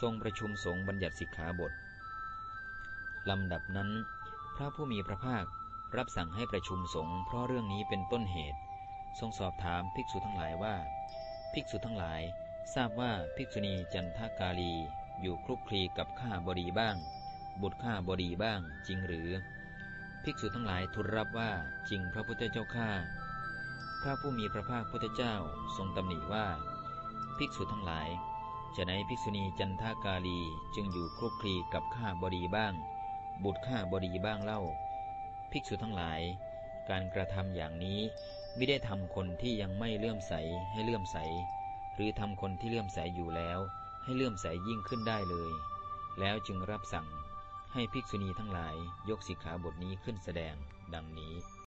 ทรงประชุมสงฆ์บัญญัติสิกขาบทลำดับนั้น พระผู้มีพระภาครับสั่งให้ประชุมสงฆ์เพราะเรื่องนี้เป็นต้นเหตุ ทรงสอบถามภิกษุทั้งหลายว่า ภิกษุทั้งหลาย ทราบว่าภิกษุณีจันทากาลี อยู่คลุกคลีกับข้าบดีบ้าง บุตรข้าบดีบ้างจริงหรือ ภิกษุทั้งหลายทูลรับว่าจริงพระพุทธเจ้าข้าพระผู้มีพระภาคพุทธเจ้าทรงตำหนิว่า ภิกษุทั้งหลาย จะไหนภิกษุณีจันทากาลีจึงอยู่คลุกคลีกับข้าบดีบ้าง บุตรข้าบดีบ้างเล่า ภิกษุทั้งหลาย การกระทำอย่างนี้ไม่ได้ทำคนที่ยังไม่เลื่อมใสให้เลื่อมใส หรือทำคนที่เลื่อมใสอยู่แล้ว ให้เลื่อมใสยิ่งขึ้นได้เลย แล้วจึงรับสั่งให้ภิกษุณีทั้งหลายยกสิกขาบทนี้ขึ้นแสดงดังนี้